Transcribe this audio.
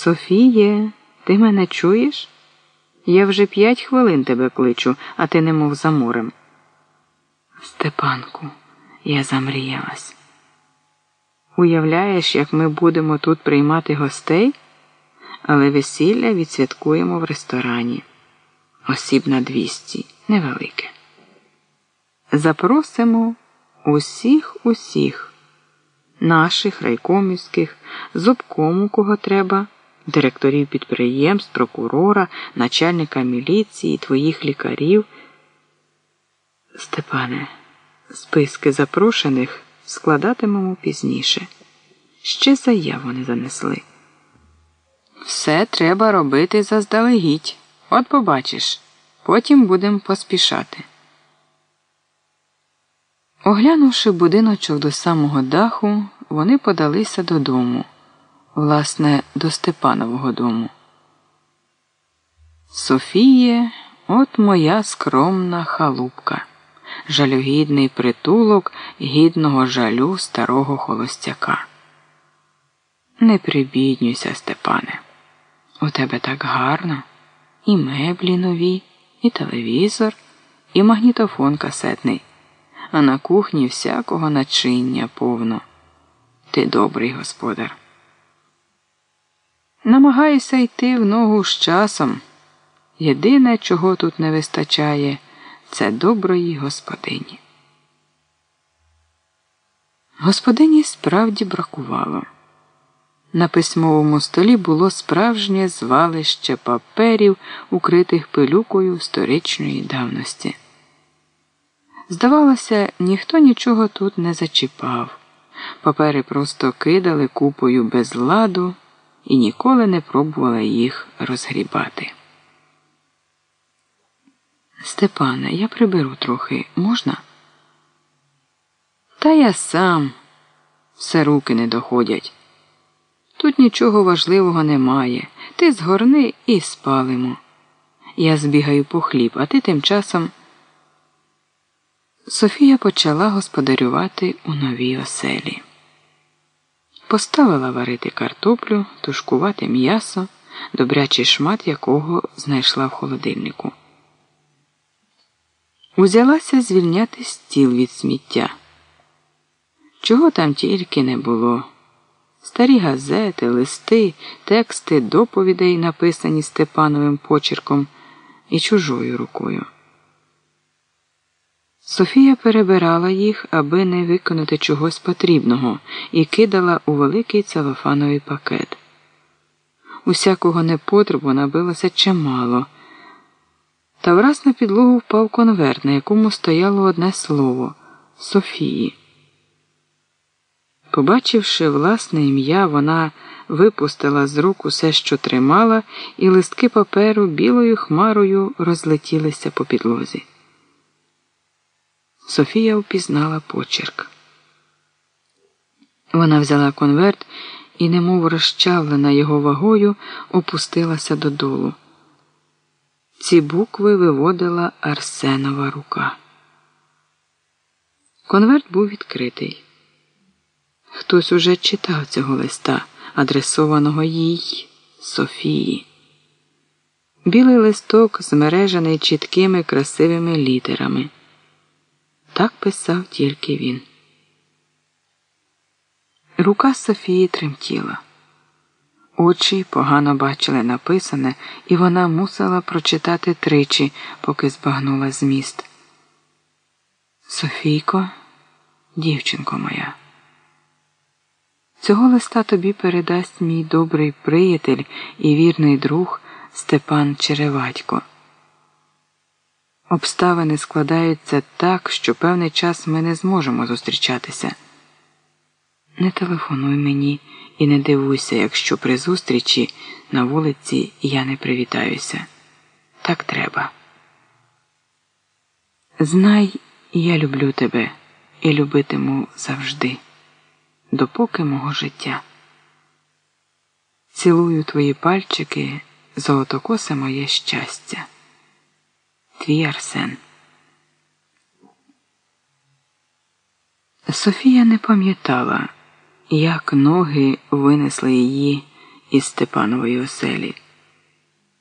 Софіє, ти мене чуєш? Я вже п'ять хвилин тебе кличу, а ти немов за морем. Степанку, я замріялась. Уявляєш, як ми будемо тут приймати гостей, але весілля відсвяткуємо в ресторані. Осіб на двісті, невелике. Запросимо усіх усіх, наших райкомівських, з обкому, кого треба, директорів підприємств, прокурора, начальника міліції, твоїх лікарів. Степане, списки запрошених складатимемо пізніше. Ще заяву не занесли. Все треба робити заздалегідь. От побачиш, потім будемо поспішати. Оглянувши будиночок до самого даху, вони подалися додому, власне, до Степанового дому. Софіє, от моя скромна халупка, жалюгідний притулок гідного жалю старого холостяка. Не прибіднюйся, Степане, у тебе так гарно, і меблі нові, і телевізор, і магнітофон касетний а на кухні всякого начиння повно. Ти добрий господар. Намагаюся йти в ногу з часом. Єдине, чого тут не вистачає, це доброї господині. Господині справді бракувало. На письмовому столі було справжнє звалище паперів, укритих пилюкою сторічної давності. Здавалося, ніхто нічого тут не зачіпав. Папери просто кидали купою без ладу і ніколи не пробували їх розгрібати. Степане, я приберу трохи можна? Та я сам все руки не доходять. Тут нічого важливого немає. Ти згорни і спалимо. Я збігаю по хліб, а ти тим часом. Софія почала господарювати у новій оселі. Поставила варити картоплю, тушкувати м'ясо, добрячий шмат якого знайшла в холодильнику. Узялася звільняти стіл від сміття. Чого там тільки не було. Старі газети, листи, тексти доповідей, написані Степановим почерком і чужою рукою. Софія перебирала їх, аби не виконати чогось потрібного, і кидала у великий целофановий пакет. Усякого непотребу набилося чимало. Та враз на підлогу впав конверт, на якому стояло одне слово Софії. Побачивши власне ім'я, вона випустила з рук усе, що тримала, і листки паперу білою хмарою розлетілися по підлозі. Софія впізнала почерк. Вона взяла конверт і, немов розчавлена його вагою, опустилася додолу. Ці букви виводила Арсенова рука. Конверт був відкритий. Хтось уже читав цього листа, адресованого їй Софії. Білий листок змережений чіткими красивими літерами. Так писав тільки він. Рука Софії тремтіла. Очі погано бачили написане, і вона мусила прочитати тричі, поки збагнула зміст. Софійко, дівчинко моя, цього листа тобі передасть мій добрий приятель і вірний друг Степан Череватько. Обставини складаються так, що певний час ми не зможемо зустрічатися. Не телефонуй мені і не дивуйся, якщо при зустрічі на вулиці я не привітаюся. Так треба. Знай, я люблю тебе і любитиму завжди, допоки мого життя. Цілую твої пальчики, золотокосе моє щастя. Твій Арсен. Софія не пам'ятала, як ноги винесли її із Степанової оселі.